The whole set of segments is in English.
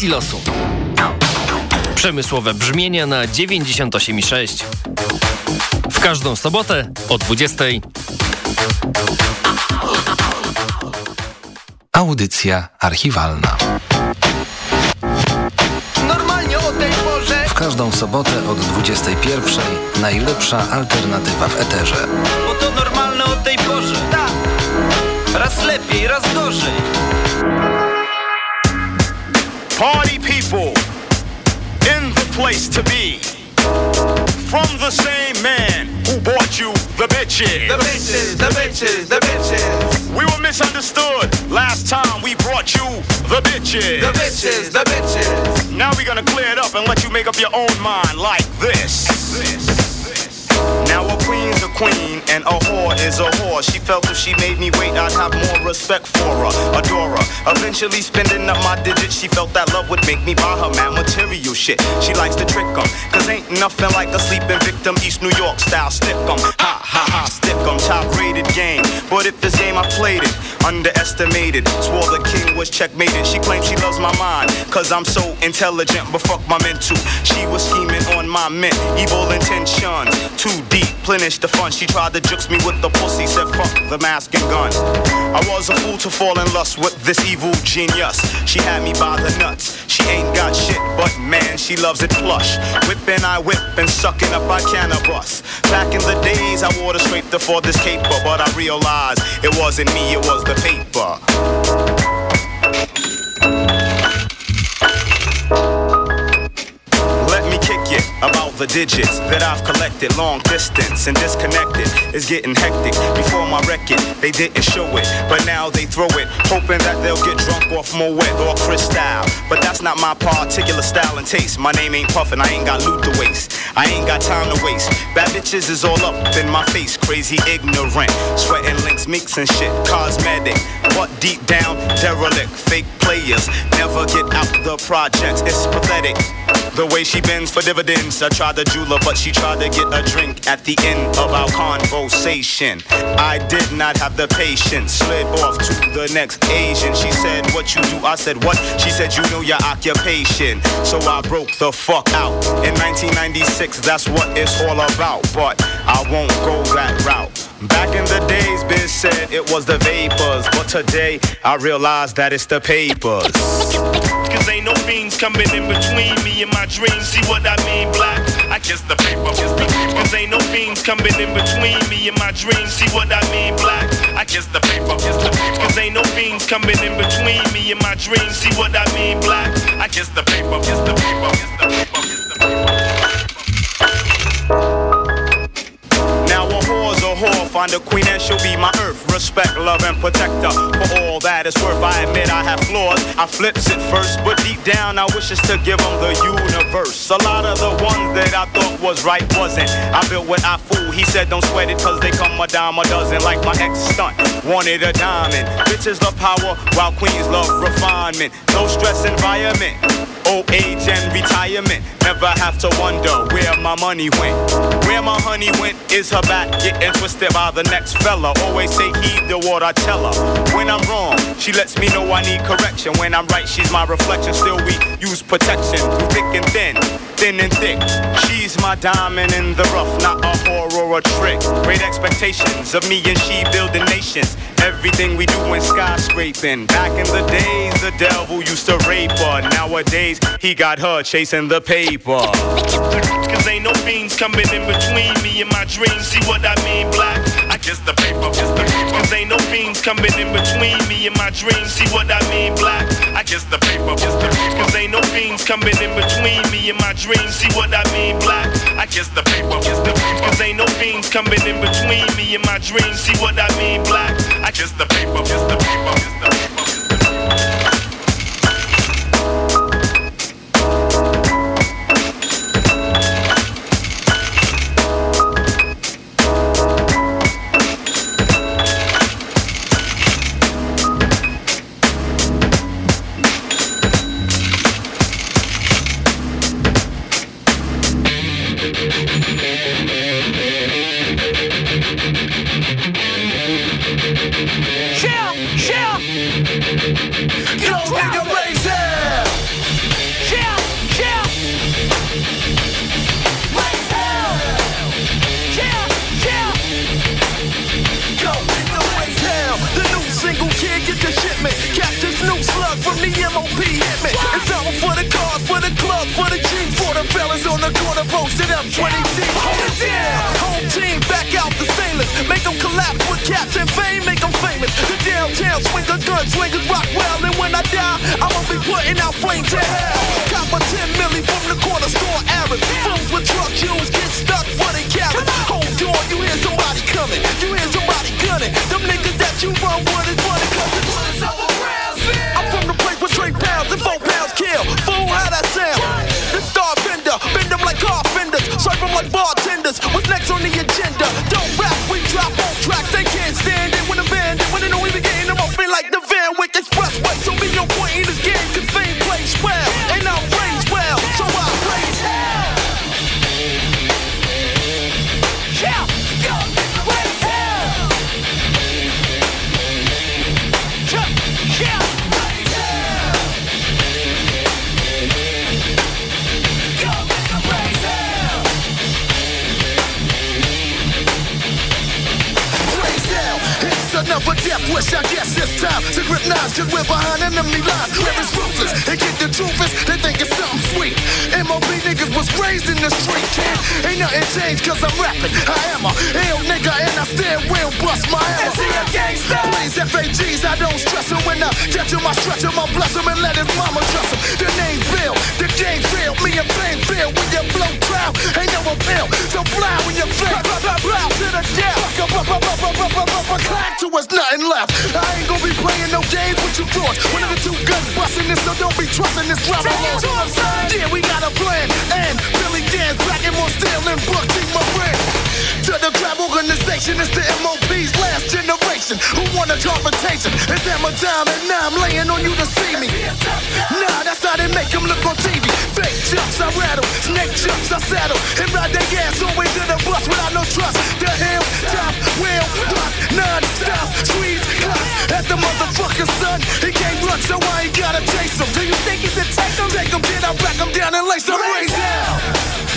Brzmienie silosu. Przemysłowe brzmienia na 98,6. W każdą sobotę o 20. Audycja archiwalna. Normalnie o tej porze. W każdą sobotę od 21. Najlepsza alternatywa w eterze. Bo to normalne o tej porze. Tak. Raz lepiej, raz gorzej. Party people in the place to be. From the same man who bought you the bitches. The bitches, the bitches, the bitches. We were misunderstood last time we brought you the bitches. The bitches, the bitches. Now we're gonna clear it up and let you make up your own mind like this. Now a queen's a queen and a whore is a whore. She felt if she made me wait, I'd have more respect for her, adore her. Eventually spending up my digits, she felt that love would make me buy her mad material shit. She likes to trick 'em, cause ain't nothing like a sleeping victim, East New York style stick 'em. Ha ha ha, stick 'em, top rated game. But if this game I played it, underestimated. Swore the king was checkmated. She claims she loves my mind, cause I'm so intelligent, but fuck my mental. She was scheming on my mint, evil intentions. Too deep, plenish the fun. She tried to jukes me with the pussy, said fuck the mask and gun. I was a fool to fall in lust with this evil genius. She had me by the nuts. She ain't got shit, but man, she loves it plush. Whipping, I whip, and sucking up, I cannabis. Back in the days, I wore the scraper for this caper, but I realized it wasn't me, it was the paper. Let me kick it about the digits that I've collected. Long distance and disconnected is getting hectic. Before my record, they didn't show it, but now they throw it, hoping that they'll get drunk off Moet or Cristal. But that's not my particular style and taste. My name ain't Puffin', I ain't got loot to waste. I ain't got time to waste. Bad bitches is all up in my face, crazy ignorant. Sweating links, mix and shit, cosmetic. But deep down, derelict, fake players never get out the projects. It's pathetic. The way she bends for dividends. I tried to jewel her, but she tried to get a drink at the end of our conversation. I did not have the patience. Slid off to the next Asian. She said, What you do? I said, What? She said, You know your occupation. So I broke the fuck out. In 1996, that's what it's all about. But I won't go that route. Back in the days, Biz said it was the vapors. But today, I realize that it's the papers. Cause ain't no fiends coming in between me and my dreams. See what I mean, black? I kiss the paper. Cause ain't no fiends coming in between me and my dreams. See what I mean, black? I kiss the paper. Cause ain't no fiends coming in between me and my dreams. See what I mean, black? I kiss the paper. Kiss the paper. Kiss the paper. Kiss the paper. Whore, find a queen and she'll be my earth. Respect, love, and protect her for all that it's worth. I admit I have flaws, I flips it first, but deep down I wish to give them the universe. A lot of the ones that I thought was right wasn't. I built what I fool, he said don't sweat it cause they come a dime a dozen like my ex stunt. Wanted a diamond, bitches love power while queens love refinement. No stress environment, old age and retirement. Never have to wonder where my money went. Where my honey went is her back getting twisted by the next fella. Always say heed the word I tell her. When I'm wrong, she lets me know I need correction. When I'm right, she's my reflection. Still we use protection through thick and thin, thin and thick. She's my diamond in the rough, not a horror or a trick. Great expectations of me and she building nations. Everything we do in skyscraping. Back in the days, the devil used to rape her. Nowadays, he got her chasing the paper. Cause ain't no fiends coming in between me and my dreams. See what I mean, black? I kiss the paper. Kiss the paper. Cause ain't no fiends coming in between me and my dreams. See what I mean, black? I kiss the paper. Kiss the paper. Cause ain't no fiends coming in between me and my dreams. See what I mean, black? I kiss the paper. Kiss the paper. Cause ain't no fiends coming in between me and my dreams. See what I mean, black? I. Kiss the paper. Kiss the paper. Kiss the paper. I guess it's time to grip knives, cause we're behind enemy lines. Where it's ruthless, they get the truth is, they think it's something sweet. MOP niggas was raised in the street, kid. Ain't nothing changed, cause I'm rapping. I am a Hell nigga, and I still will bust my ass. Is he a gangster? Please, FAGs, I don't stress him. When I catch him, I stretch him, I bless him, and let his mama trust him. The name Bill, the game real. me and fame Bill When you blow crowd, ain't no appeal. So fly when you fail, blah, blah, blah, blah, to the death. Clack to was nothing left. I ain't gonna be playing no games with you thoughts. One of the two guns busting this, so don't be trusting this drama. Yeah, we got a plan, and Billy Danze back and more steel and Buck T, my friend. To the grab organization, it's the MOP's last generation who want a confrontation. It's hammer time, and now I'm laying on you to see me. Nah, that's how they make them look on TV. Fake jumps, I rattle, snake jumps, I saddle, and ride their ass always in the bus without no trust. The hell, top, wheel, block, non-stop, squeeze, clock at the motherfucker, son. He can't run, so I ain't gotta chase him. Do you think he can take him? Take him, then I back him down and lace him. Raise hell.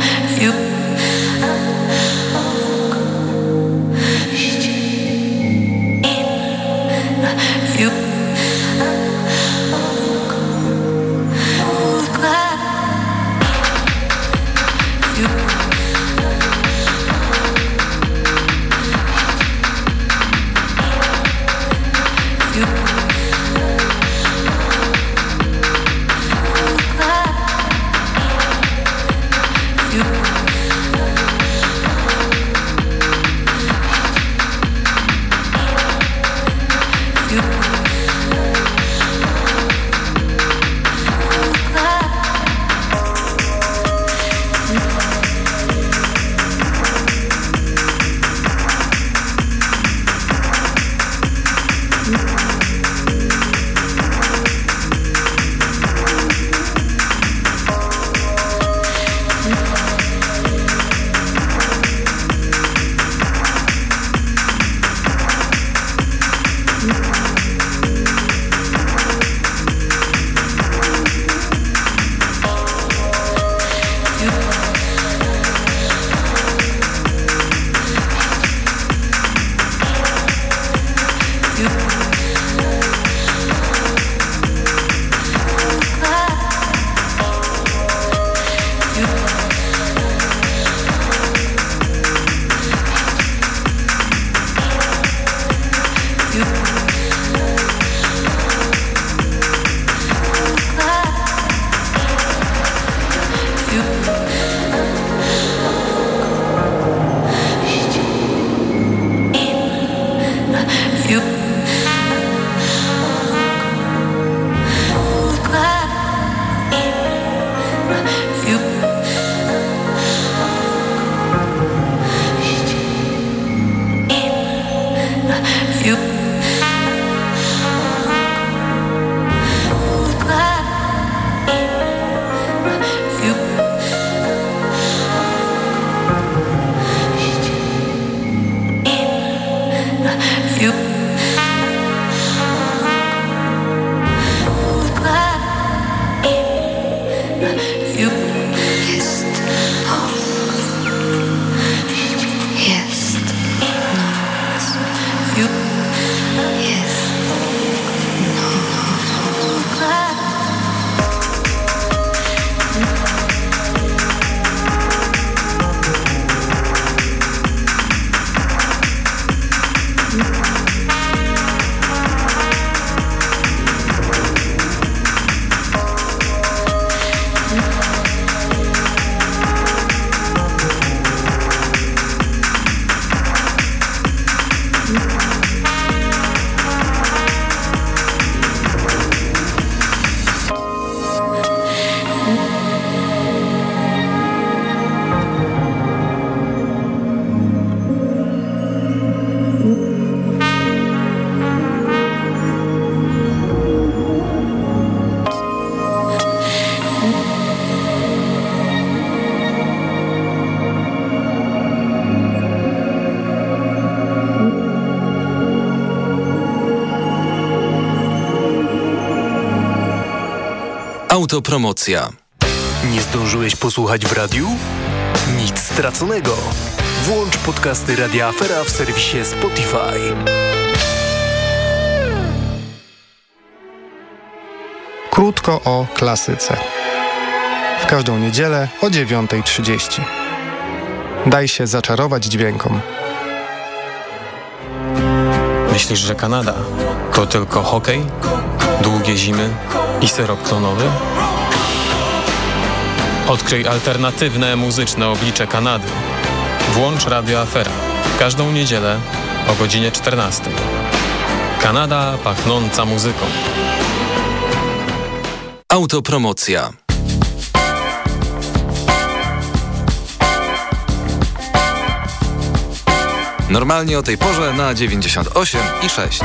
you Autopromocja. Nie zdążyłeś posłuchać w radiu? Nic straconego. Włącz podcasty Radia Afera w serwisie Spotify. Krótko o klasyce. W każdą niedzielę o 9.30. Daj się zaczarować dźwiękom. Myślisz, że Kanada to tylko hokej, długie zimy i syrop klonowy? Odkryj alternatywne muzyczne oblicze Kanady. Włącz Radio Afera każdą niedzielę o godzinie 14. Kanada pachnąca muzyką. Autopromocja. Normalnie o tej porze na 98 i 6.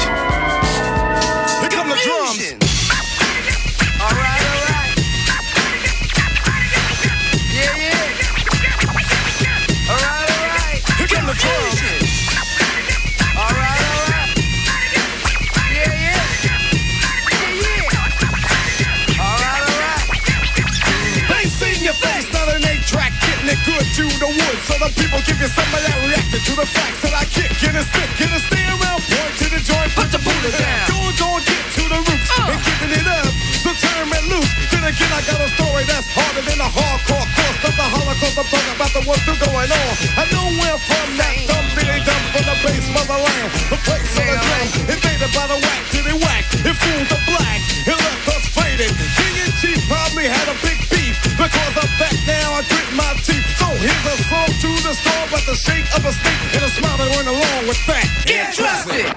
So people give you some of that reacting to the facts that I kick in a stick. In a stay around point to the joint, put the Buddha down. Go, going, get to the roots uh. and giving it up. So turn it loose. Then again, I got a story that's harder than a hardcore course of the Holocaust. I'm talking about the ones still going on. I know where from that dumb billy dumb from the base motherland. The place of the drum, invaded by the whack to the whack. It fooled the black, it left us faded. King and Chief probably had a big because of that. Now I grit my teeth. So here's a song to the storm, but the shake of a snake and a smile that went along with that. Get trusted.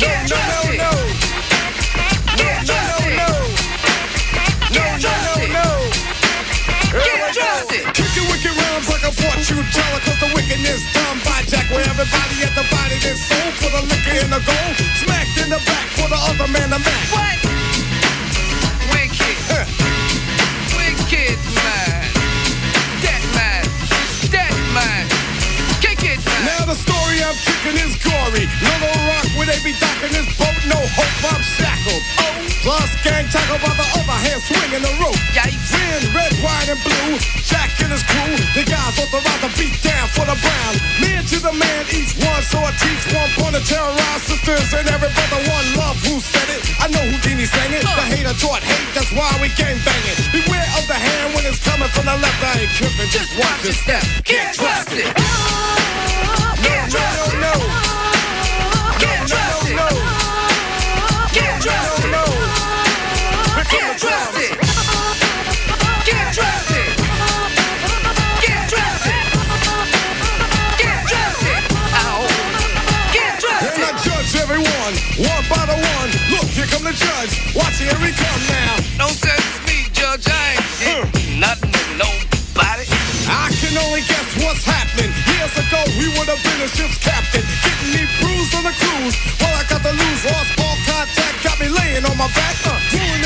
Get no. No, no, no. No, no, no. Get trusted. No, no, no. Get trusted. Kicking wicked rhymes like a fortune teller, cause the wickedness done by Jack, where everybody at the body is sold for the liquor and the gold. Smacked in the back for the other man to match. What? Wicked the I'm kicking is gory. Little rock where they be docking this boat, no hope, I'm shackled. Oh, plus gang tackle by the other hand swinging the rope. Yikes. Red, red, white, and blue. Jack and his crew, the guys authorized to beat down for the brown. Man to the man, each one so I teach one point to terrorize sisters and every brother one love. Who said it? I know who Dini sang it. The hater taught hate, that's why we gang banging. Beware of the hand when it's coming from the left. I ain't tripping, just watch your step. Get trusted. No, judge. Watch here we come now. Don't sentence me, judge. I ain't did nothing to nobody. I can only guess what's happening. Years ago, we would have been a ship's captain. Getting me bruised on the cruise. Well, I got to lose. Lost all contact. Got me laying on my back. Uh,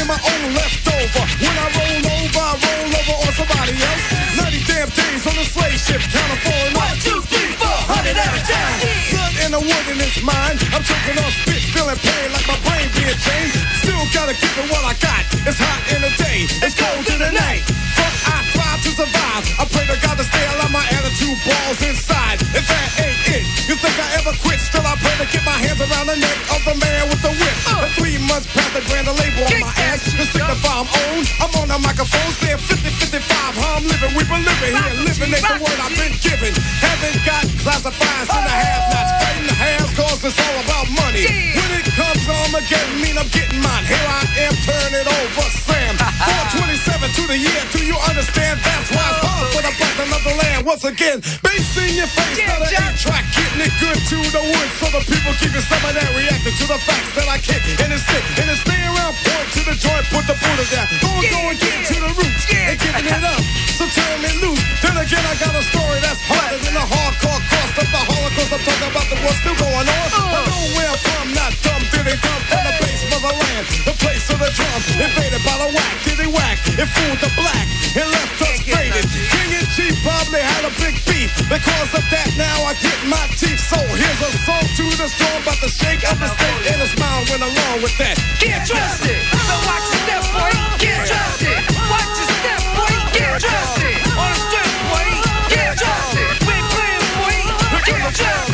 in my own leftover. When I roll over, I roll over on somebody else. 90 damn days on the slave ship. Counting falling One, two, three, four hundred every time. Blood and the wood in his mind. I'm choking on spit, feeling pain like my brain being changed. Gotta give it what I got. It's hot in the day, it's cold in the night. But I thrive to survive. I pray to God to stay alive. My attitude balls inside. If that ain't it, you think I ever quit? Still I pray to get my hands around the neck of the man with the whip. Uh. Three months past the grand label on my ass. To signify I'm on. I'm on the microphone saying 50, 55. How I'm living, we've been living here. Living ain't the word I've been given. Haven't got classifieds in the half nots. Fighting the halves cause it's all about money. Comes on again, mean I'm getting mine. Here I am, turn it over, Sam. 427 to the year, do you understand? That's why it's hard for the black of the land. Once again, bass in your face, not an eight track, getting it good to the wood. So the people keeping some of that reacting to the facts that I kick and it's stick. And it's stay around, point to the joint, put the Buddha down. Go and go and get to the roots and giving it up. So turn it loose. Then again, I got a story that's harder than a hardcore cost of the Holocaust. I'm talking about the what's still going on. Drum, invaded by the whack, did they whack, it fooled the black, and left us faded. King and Chief probably had a big beef, because of that now I get my teeth. So here's a song to the storm, about the shake of the state, and a smile went along with that. Get trusted. So watch your step, boy. Get trusted. Watch your step, boy. Get trusted. On the strip, boy. Get trusted. We ain't playing, boy. Get trusted.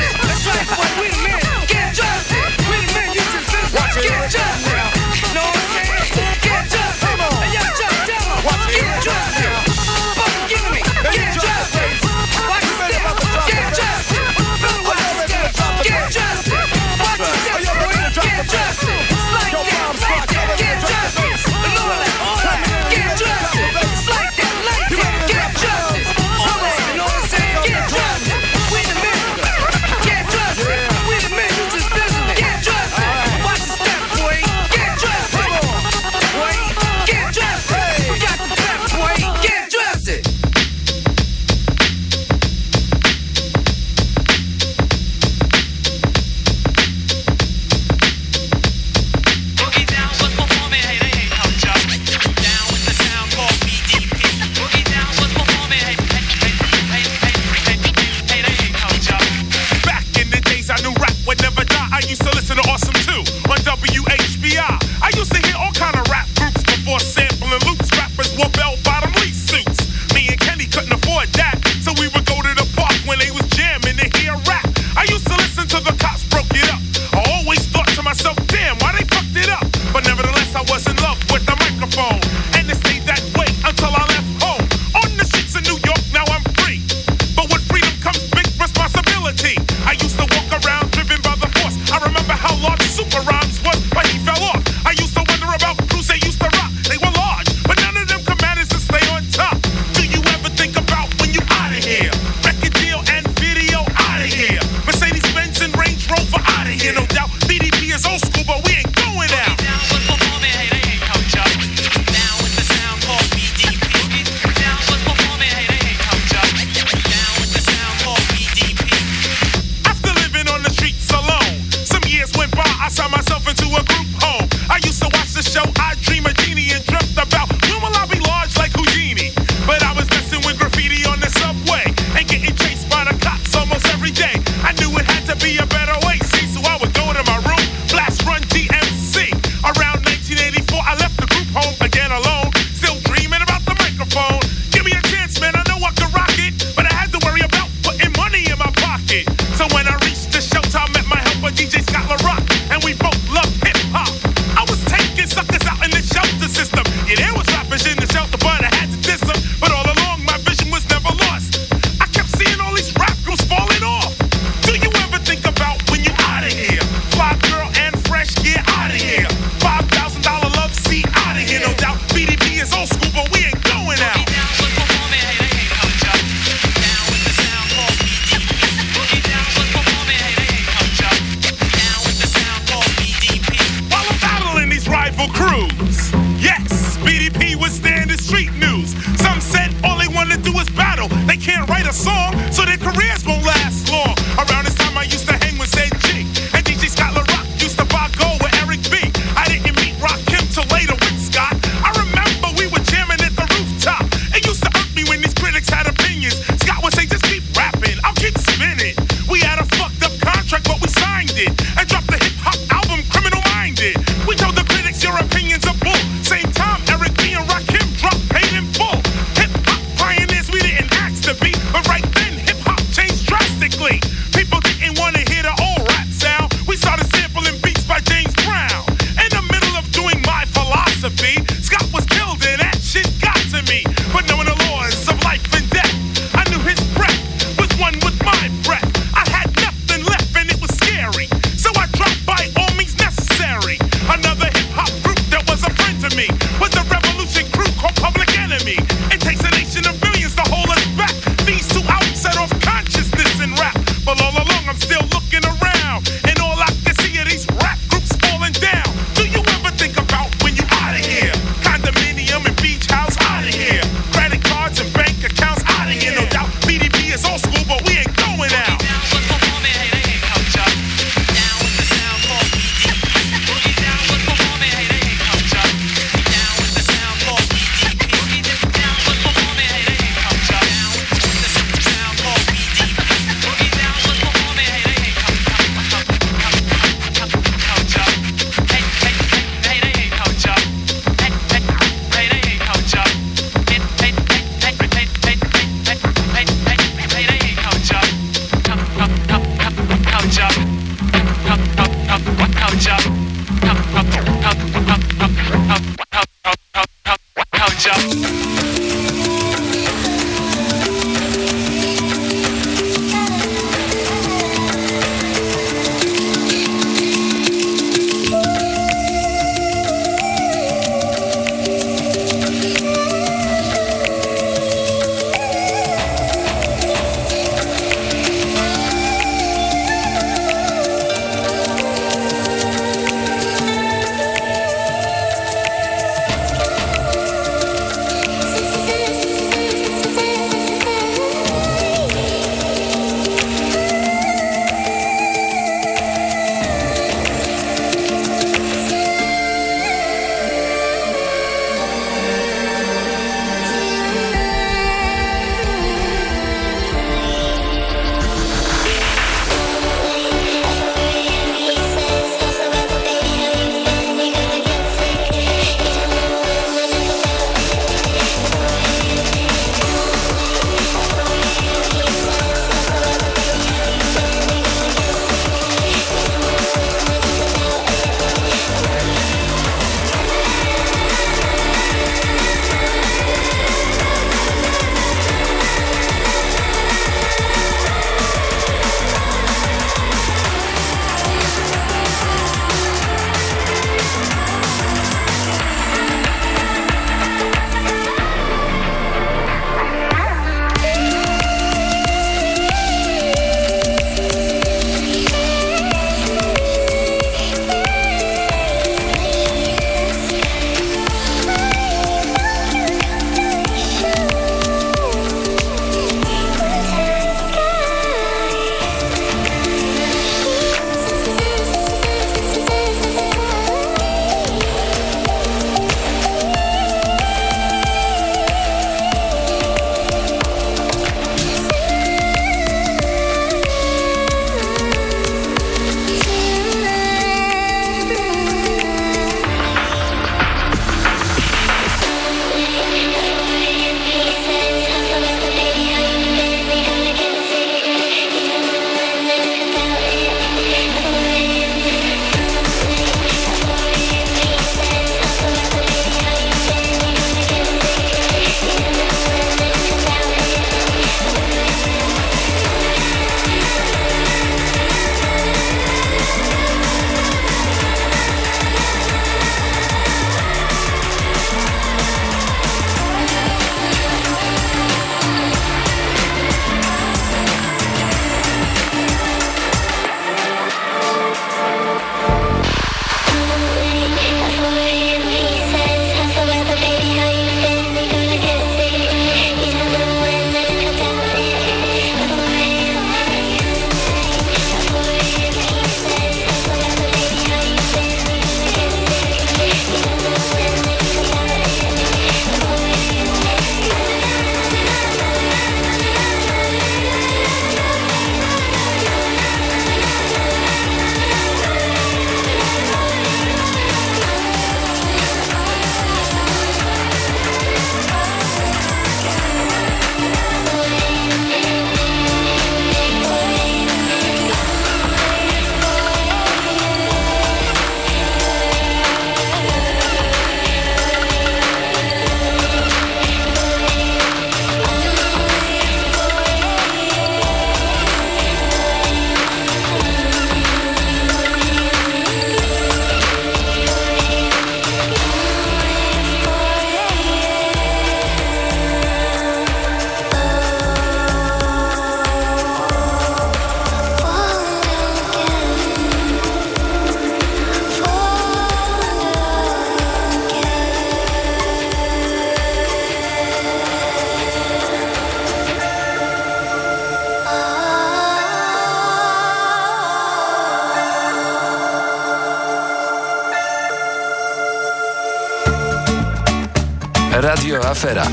Afera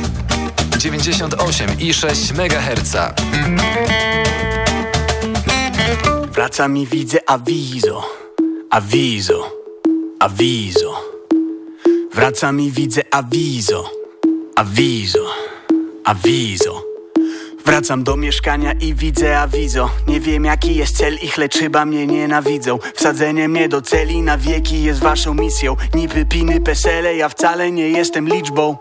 98,6 MHz. Wraca mi widzę awizo, awizo, awizo. Wraca mi widzę awizo, awizo, awizo. Wracam do mieszkania i widzę awizo Nie wiem jaki jest cel ich, lecz chyba mnie nienawidzą Wsadzenie mnie do celi na wieki jest waszą misją Niby piny pesele, ja wcale nie jestem liczbą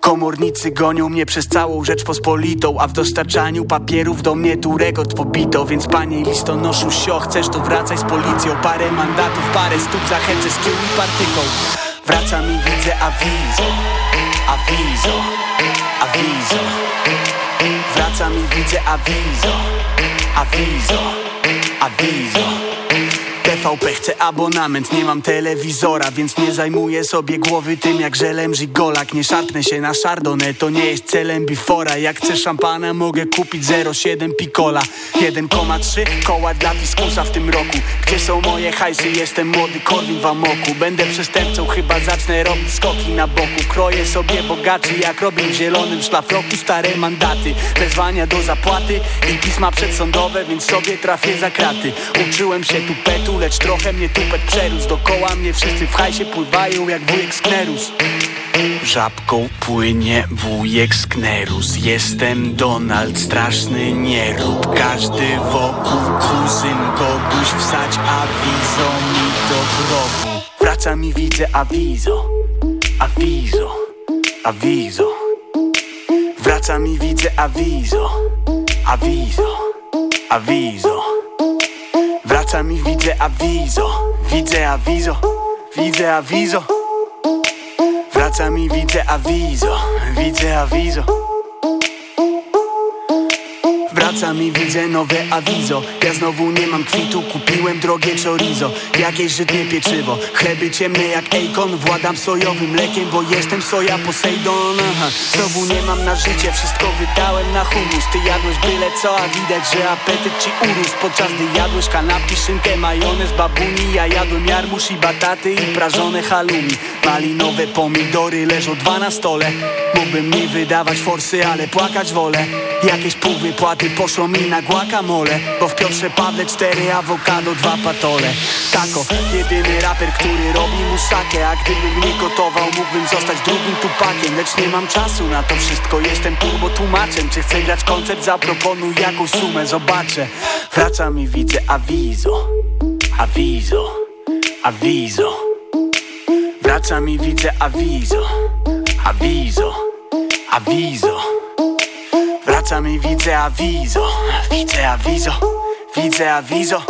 Komornicy gonią mnie przez całą Rzeczpospolitą A w dostarczaniu papierów do mnie tu rekord pobito. Więc panie listonoszu sio, chcesz to wracaj z policją. Parę mandatów, parę stóp zachęcę z kieł i partyką. Wracam i widzę awizo, awizo, awizo. Wracam i widzę awizo, awizo, awizo TVP chce abonament, nie mam telewizora Więc nie zajmuję sobie głowy tym jak żelem żigolak. Nie szarpnę się na szardonę, to nie jest celem bifora. Jak chcę szampana mogę kupić 0,7 pikola 1,3 koła dla fiskusa w tym roku. Gdzie są moje hajsy, jestem młody Korwin w amoku. Będę przestępcą, chyba zacznę robić skoki na boku. Kroję sobie bogaczy jak robię w zielonym szlafroku Stare mandaty, wezwania do zapłaty I pisma przedsądowe, więc sobie trafię za kraty. Uczyłem się tu petu, lecz trochę mnie tupet przerósł. Dokoła mnie wszyscy w hajsie pływają jak wujek Sknerus. Żabką płynie wujek Sknerus. Jestem Donald, straszny nie rób. Każdy wokół kuzyn kogoś wsać Awizo mi do grobu Wracam i widzę awizo. Awizo, awizo. Wracam i widzę awizo. Awizo, awizo Scusami, vige avviso, vige avviso, vige avviso. Wracam i widzę awizo, widzę awizo. Wracam i widzę nowe awizo. Ja znowu nie mam kwitu, kupiłem drogie chorizo. Jakieś żytnie pieczywo, chleby ciemne jak Akon. Władam sojowym mlekiem, bo jestem soja Poseidon. Aha. Znowu nie mam na życie, wszystko wydałem na humus. Ty jadłeś byle co, a widać, że apetyt ci urósł. Podczas gdy jadłeś kanapki, szynkę, majonez, babuni. Ja jadłem jarmuż i bataty i prażone halumi Malinowe pomidory leżą dwa na stole. Mógłbym nie wydawać forsy, ale płakać wolę. Jakieś pół wypłaty poszło mi na guacamole Bo w Piotrze Pawle cztery awokado, dwa patole. Tako, jedyny raper, który robi musakę A gdybym nie gotował, mógłbym zostać drugim tupakiem Lecz nie mam czasu na to wszystko, jestem turbo tłumaczem Czy chcę grać koncert, zaproponuj jakąś sumę, zobaczę. Wracam i widzę awizo, awizo, awizo. Wracam i widzę awizo, awizo, awizo Wracam i widzę awizo Widzę awizo Widzę. Awizo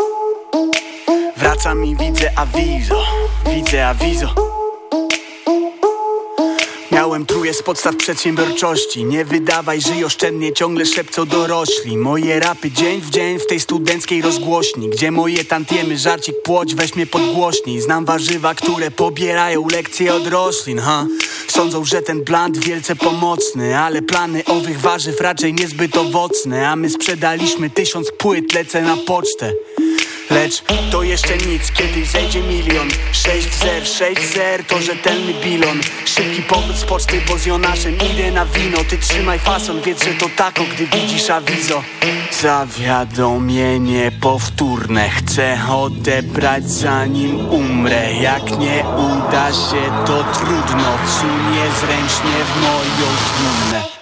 Wracam i widzę awizo Widzę awizo Miałem truje z podstaw przedsiębiorczości. Nie wydawaj, żyj oszczędnie, ciągle szepcą dorośli. Moje rapy dzień w dzień w tej studenckiej rozgłośni. Gdzie moje tantiemy, żarcik, płoć, weź mnie podgłośnij Znam warzywa, które pobierają lekcje od roślin, ha? Sądzą, że ten bland wielce pomocny Ale plany owych warzyw raczej niezbyt owocne. A my sprzedaliśmy tysiąc płyt, lecę na pocztę Lecz to jeszcze nic, kiedyś zejdzie milion. 6-0, 6-0 to rzetelny bilon. Szybki powrót z poczty, bo z Jonaszem idę na wino. Ty trzymaj fason, wiedz, że to tako, gdy widzisz awizo. Zawiadomienie powtórne. Chcę odebrać zanim umrę. Jak nie uda się, to trudno. Wsunie zręcznie w moją trumnę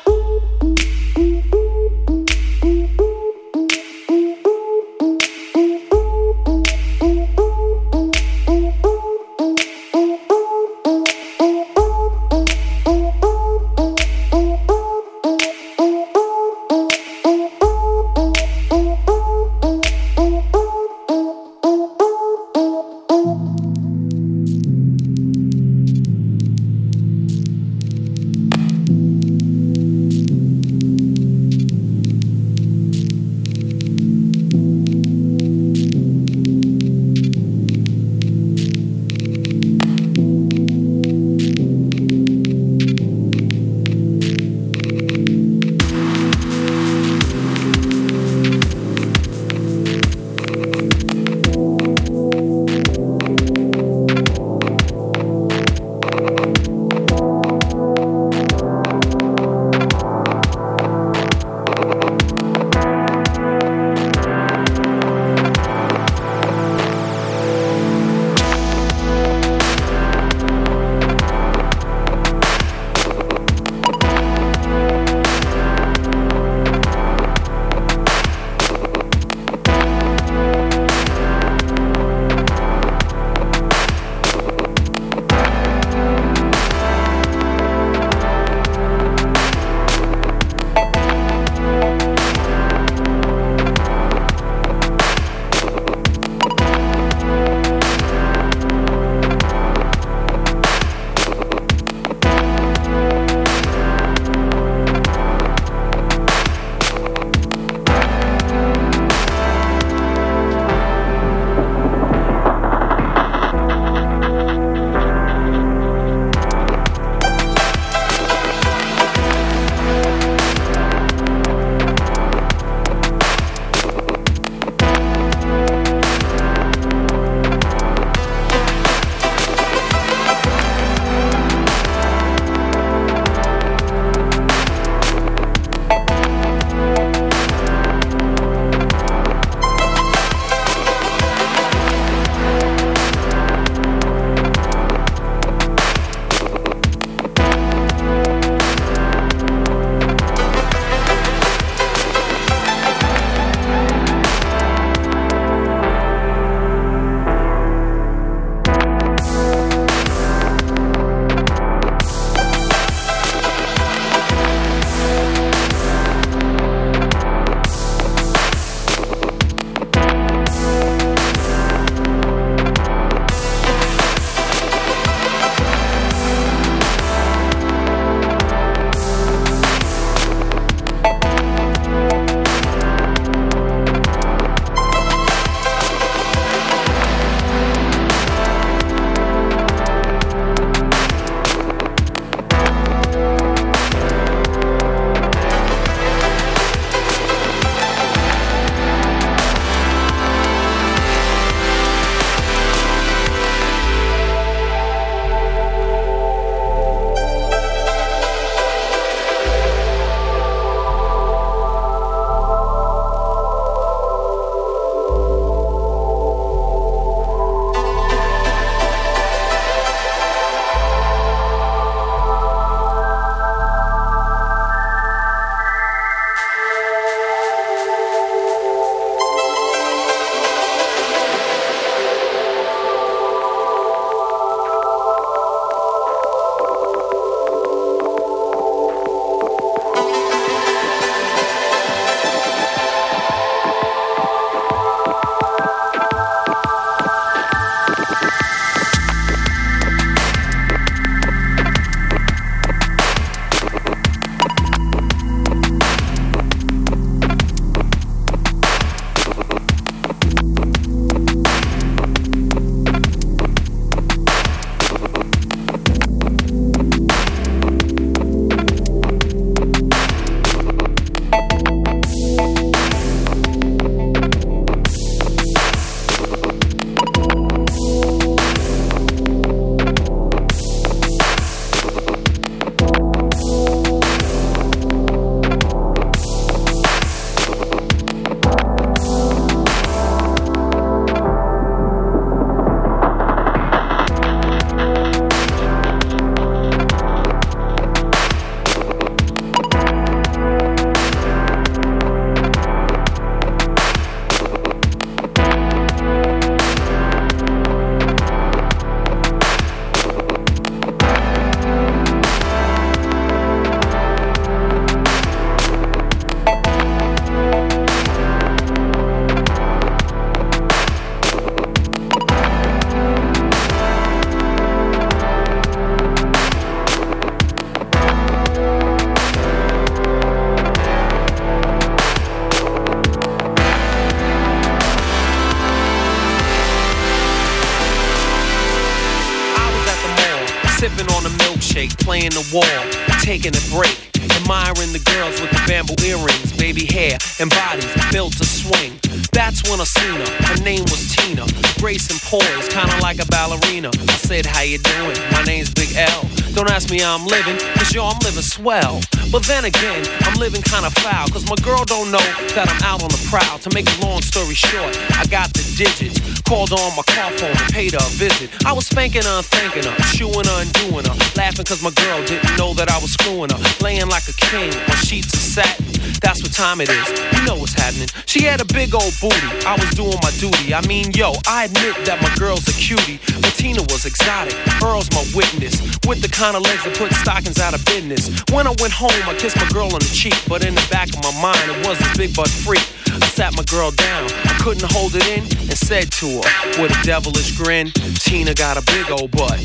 playing the wall, taking a break. Admiring the girls with the bamboo earrings, baby hair, and bodies built to swing. That's when I seen her. Her name was Tina. Grace and poise, kinda like a ballerina. I said, How you doing? My name's Big L. Don't ask me how I'm living, cause yo, I'm living swell. But then again, I'm living kinda foul, cause my girl don't know that I'm out on the prowl. To make a long story short, I got the digits. Called on my car phone paid her a visit. I was spanking her thanking her, chewing her and doing her. Laughing cause my girl didn't know that I was screwing her. Laying like a king on sheets satin. That's what time it is. You know what's happening. She had a big old booty. I was doing my duty. I mean, yo, I admit that my girl's a cutie. But Tina was exotic. Earl's my witness. With the kind of legs that put stockings out of business. When I went home, I kissed my girl on the cheek. But in the back of my mind, it was this big butt freak. I sat my girl down. I couldn't hold it in and said to her with a devilish grin, Tina got a big old butt.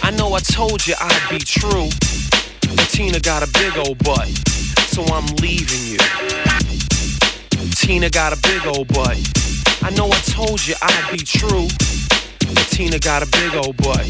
I know I told you I'd be true. But Tina got a big old butt. So I'm leaving you. Tina got a big old butt. I know I told you I'd be true. But Tina got a big old butt.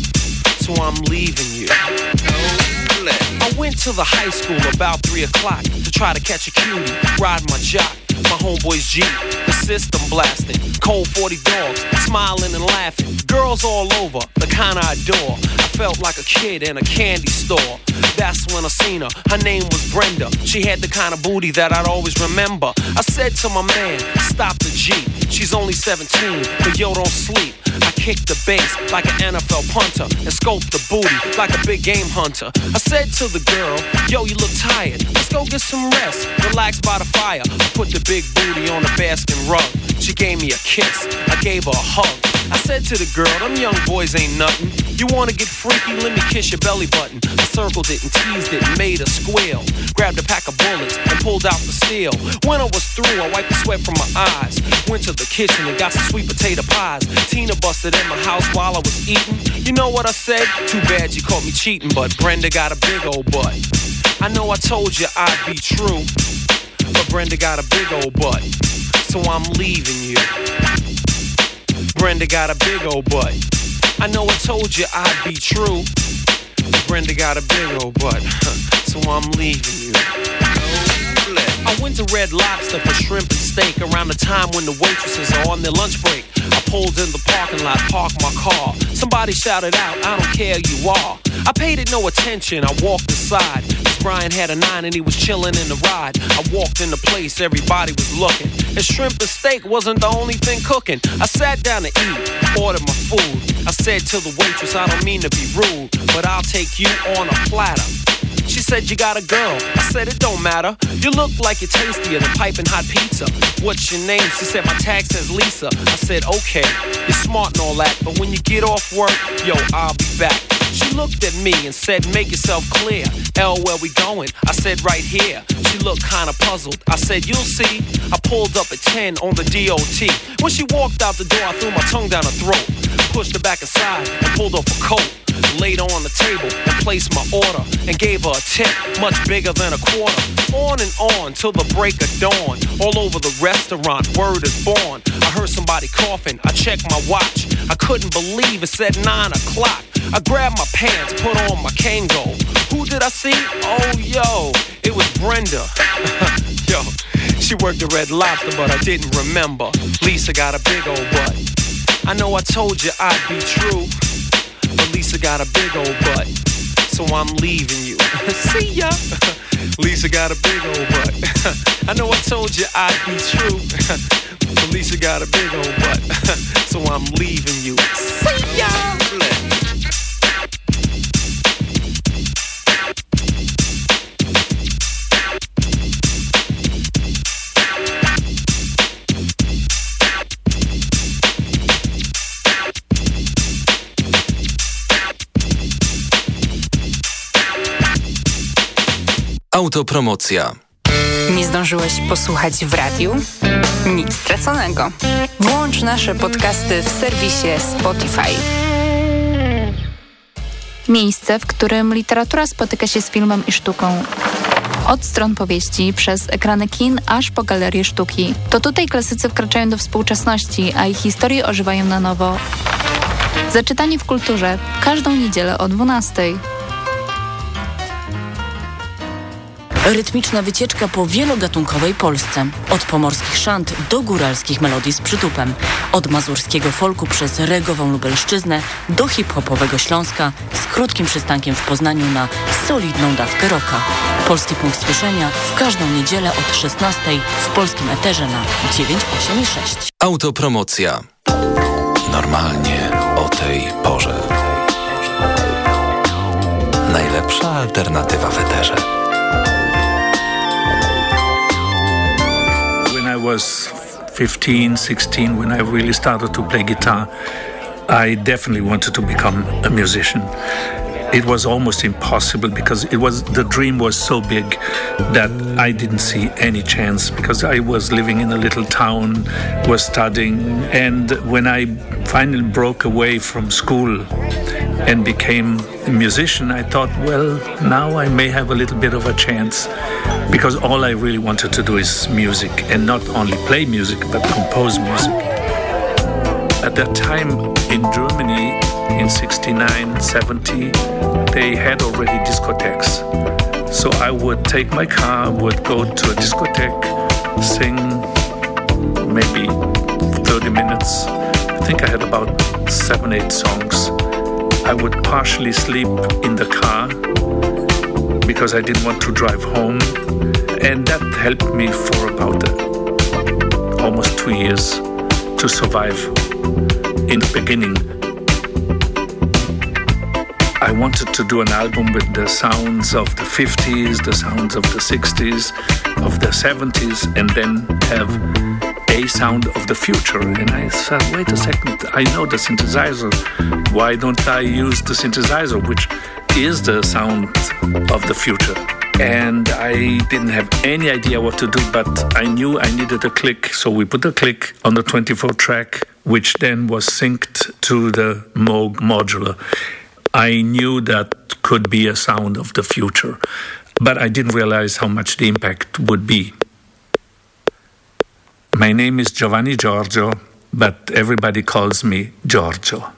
So I'm leaving you. I went to the high school about 3 o'clock to try to catch a cutie, ride my jock. My homeboy's Jeep, the system blasting, cold 40 dogs, smiling and laughing, girls all over, the kind I adore. I felt like a kid in a candy store. That's when I seen her. Her name was Brenda. She had the kind of booty that I'd always remember. I said to my man, stop the Jeep. She's only 17, but yo, don't sleep. I kicked the bass like an NFL punter and scoped the booty like a big game hunter. I said to the girl, yo, you look tired. Let's go get some rest. Relax by the fire. I put the big booty on the basket rug. She gave me a kiss. I gave her a hug. I said to the girl, them young boys ain't nothing. You wanna get freaky? Let me kiss your belly button. I circled it and teased it made a squeal. Grabbed a pack of bullets and pulled out the steel. When I was through, I wiped the sweat from my eyes. Went to the kitchen and got some sweet potato pies. Tina busted in my house while I was eating. You know what I said? Too bad you caught me cheating, but Brenda got a big old butt. I know I told you I'd be true, but Brenda got a big old butt. So I'm leaving you. Brenda got a big old butt. I know I told you I'd be true. Brenda got a big old butt. so I'm leaving you. I went to Red Lobster for shrimp and steak around the time when the waitresses are on their lunch break. I pulled in the parking lot, parked my car. Somebody shouted out, I don't care, you are. I paid it no attention, I walked aside. Brian had a nine and he was chilling in the ride. I walked in the place, everybody was looking. And shrimp and steak wasn't the only thing cooking. I sat down to eat, ordered my food. I said to the waitress, I don't mean to be rude, but I'll take you on a platter. She said you got a girl. I said it don't matter. You look like you're tastier than piping hot pizza. What's your name? She said my tag says Lisa. I said okay, you're smart and all that, but when you get off work, yo, I'll be back. She looked at me and said, Make yourself clear. L, where we going? I said, Right here. She looked kinda puzzled. I said, You'll see. I pulled up at 10 on the DOT. When she walked out the door, I threw my tongue down her throat, pushed her back aside, and pulled off a coat. Laid her on the table and placed my order and gave her a tip much bigger than a quarter. On and on till the break of dawn. All over the restaurant, word is born. I heard somebody coughing. I checked my watch. I couldn't believe it said nine o'clock. I grabbed my pants, put on my Kangol. Who did I see? Oh, yo, it was Brenda. yo, she worked at Red Lobster, but I didn't remember. Lisa got a big old butt. I know I told you I'd be true, but Lisa got a big old butt. So I'm leaving you. See ya. Lisa got a big old butt. I know I told you I'd be true, but Lisa got a big old butt. so I'm leaving you. See ya. Autopromocja. Nie zdążyłeś posłuchać w radiu? Nic straconego. Włącz nasze podcasty w serwisie Spotify. Miejsce, w którym literatura spotyka się z filmem i sztuką. Od stron powieści, przez ekrany kin, aż po galerie sztuki. To tutaj klasycy wkraczają do współczesności, a ich historie ożywają na nowo. Zaczytanie w kulturze każdą niedzielę o 12. Rytmiczna wycieczka po wielogatunkowej Polsce. Od pomorskich szant do góralskich melodii z przytupem. Od mazurskiego folku przez regową Lubelszczyznę do hip-hopowego Śląska z krótkim przystankiem w Poznaniu na solidną dawkę roka. Polski punkt słyszenia w każdą niedzielę od 16 w polskim eterze na 986. Autopromocja. Normalnie o tej porze. Najlepsza alternatywa w eterze. Was 15, 16, when I really started to play guitar, I definitely wanted to become a musician. it was almost impossible because it was the dream was so big that I didn't see any chance because I was living in a little town, was studying, and when I finally broke away from school and became a musician, I thought, well, now I may have a little bit of a chance because all I really wanted to do is music and not only play music but compose music. At that time in Germany, in 69, 70, they had already discotheques. So I would take my car, would go to a discotheque, sing maybe 30 minutes. I think I had about seven, eight songs. I would partially sleep in the car because I didn't want to drive home. And that helped me for about uh, almost two years to survive in the beginning I wanted to do an album with the sounds of the 50s, the sounds of the 60s, of the 70s, and then have sound of the future. And I said, wait a second, I know the synthesizer. Why don't I use the synthesizer, which is the sound of the future? And I didn't have any idea what to do, but I knew I needed a click. So we put a click on the 24 track, which then was synced to the Moog modular. I knew that could be a sound of the future, but I didn't realize how much the impact would be. My name is Giovanni Giorgio, but everybody calls me Giorgio.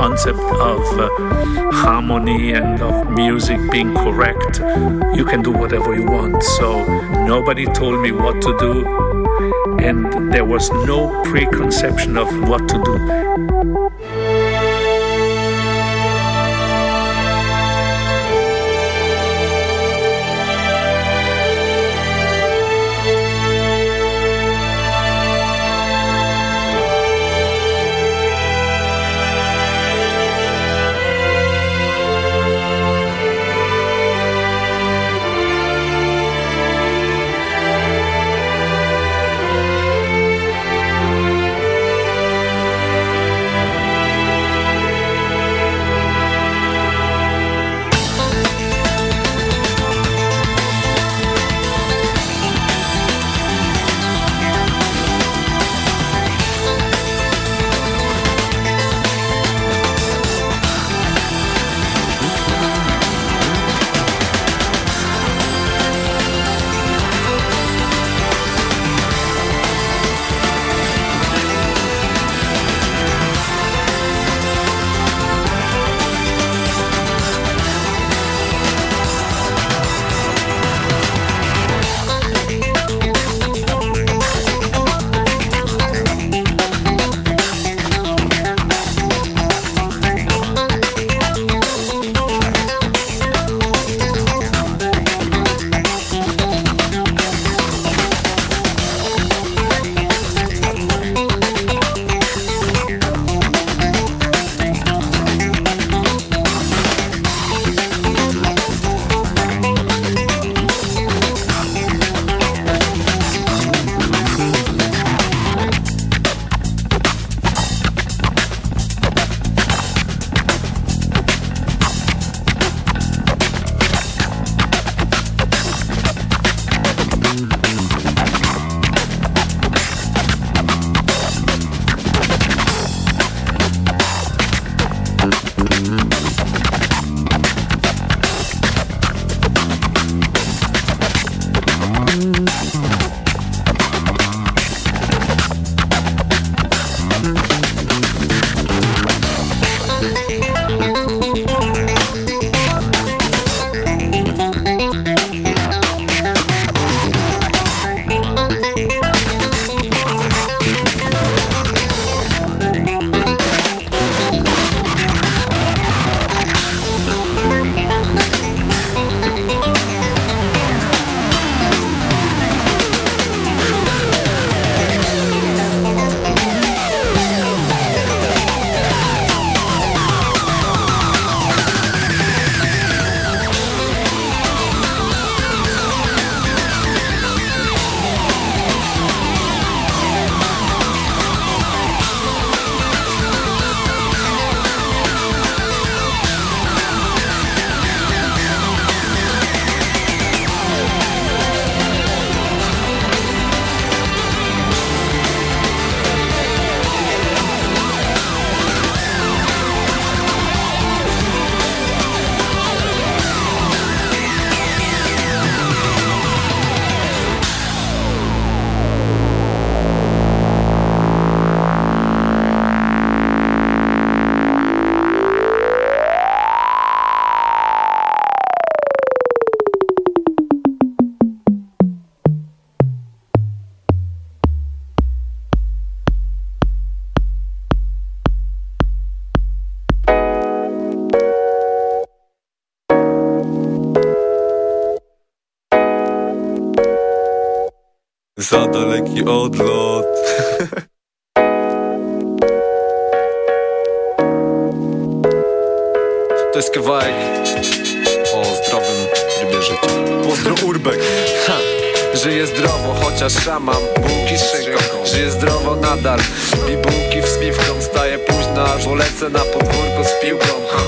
Concept of uh, harmony and of music being correct, you can do whatever you want. So nobody told me what to do, and there was no preconception of what to do. Za daleki odlot. To jest kawałek o zdrowym trybie życia. Pozdro Urbek. Ha. Żyję zdrowo, chociaż szamam bułki z szynką Żyję zdrowo nadal Bibułki w śliwką Staję późno, aż lecę na podwórko z piłką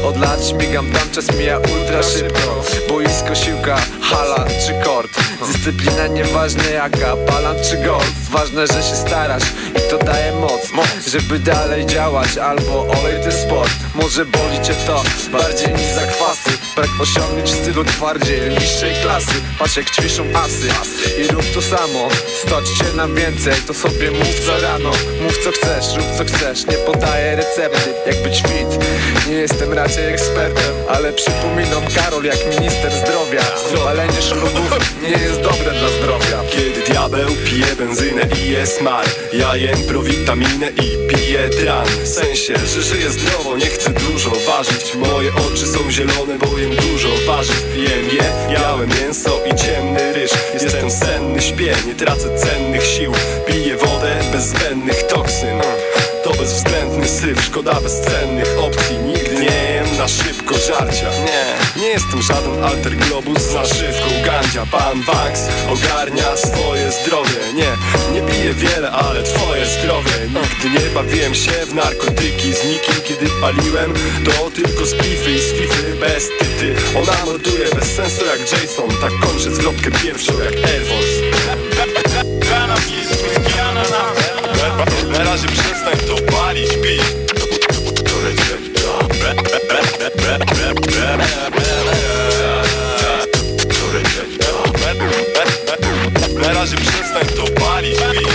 Od lat śmigam, tam czas mija ultra szybko Boisko, siłka, hala czy kor sport Dyscyplina nieważne jaka, balan czy golf Ważne, że się starasz i to daje moc. Żeby dalej działać albo olej ten sport. Może boli cię to bardziej niż zakwasy. Brak osiągnięć w stylu twardziej, niższej klasy. Patrz jak ćwiczą asy. I rób to samo. Stać cię na więcej, to sobie mów co rano. Mów co chcesz, rób co chcesz, nie podaję recepty Jak być fit, nie jestem raczej ekspertem Ale przypominam Karol jak minister zdrowia Szlubów nie jest dobre dla zdrowia. Kiedy diabeł pije benzynę i jest mar Ja jem prowitaminę i piję tran. W sensie, że żyję zdrowo, nie chcę dużo ważyć. Moje oczy są zielone, bo jem dużo warzyw. Jem je, jałem mięso i ciemny ryż. Jestem senny, śpię, nie tracę cennych sił. Piję wodę bez zbędnych toksyn. To bezwzględny syf, szkoda bezcennych opcji. Nigdy nie na szybko żarcia. Nie, nie jestem żaden alter globus z naszywką gandzia. Pan Vax ogarnia swoje zdrowie. Nie, nie piję wiele, ale twoje zdrowie. Nigdy nie bawiłem się w narkotyki. Z nikim Kiedy paliłem, to tylko z pify i z fify bez tyty. Ona morduje bez sensu jak Jason. Tak kończę zwrotkę pierwszą jak Force. Na razie przestań to palić, pij Na razie przestań to palić, pij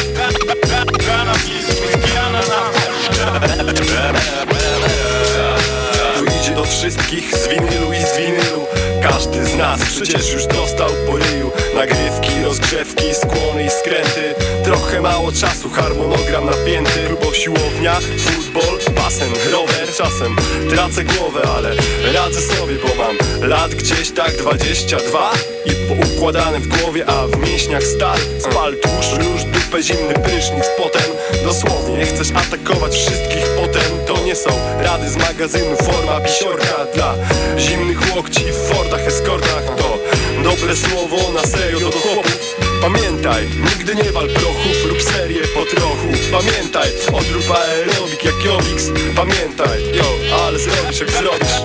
Tu idzie do wszystkich z winylu i z winylu. Każdy z nas przecież już dostał po ryju Nagrywki, rozgrzewki, skłony i skręty Trochę mało czasu, harmonogram napięty. Próbo siłownia, futbol, basen, rower. Czasem tracę głowę, ale radzę sobie, bo mam lat gdzieś tak 22 I poukładane w głowie, a w mięśniach stal. Spal tłuszcz, róż, dupę, zimny prysznic. Potem dosłownie chcesz atakować wszystkich Potem to nie są rady z magazynu. Forma pisiorka dla zimnych łokci w Fordach, eskortach. To dobre słowo na serio do chłopów Pamiętaj, nigdy nie wal prochów lub serię po trochu. Pamiętaj, odrób aerobik jak Jomiks Pamiętaj, yo, ale zrobisz jak zrobisz.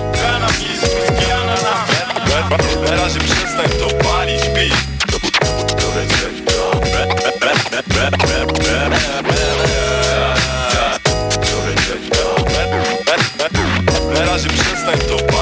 Na razie przestań to palić bit Na razie przestań to